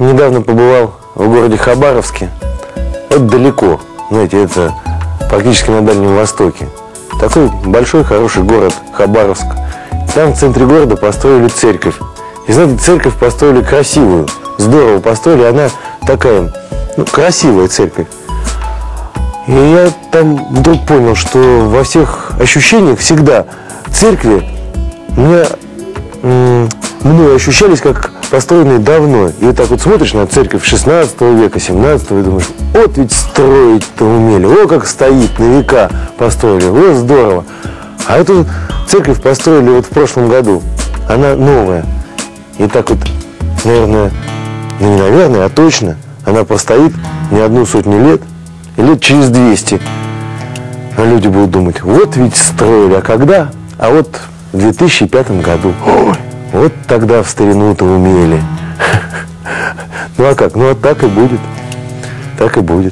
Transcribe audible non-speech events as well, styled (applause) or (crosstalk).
недавно побывал в городе Хабаровске. Это далеко, знаете, это практически на Дальнем Востоке. Такой большой, хороший город Хабаровск. Там в центре города построили церковь. И знаете, церковь построили красивую, здорово построили. Она такая, ну, красивая церковь. И я там вдруг понял, что во всех ощущениях всегда церкви у меня м, мной ощущались как построенные давно. И вот так вот смотришь на церковь 16 века, 17 и думаешь, вот ведь строить-то умели, о, как стоит, на века построили, о, здорово. А эту церковь построили вот в прошлом году, она новая. И так вот, наверное, ну не наверное, а точно, она простоит не одну сотню лет, и лет через 200. А люди будут думать, вот ведь строили, а когда? А вот в 2005 году. Ой, вот тогда в старину-то умели. (laughs) Ну а как? Ну а так и будет. Так и будет.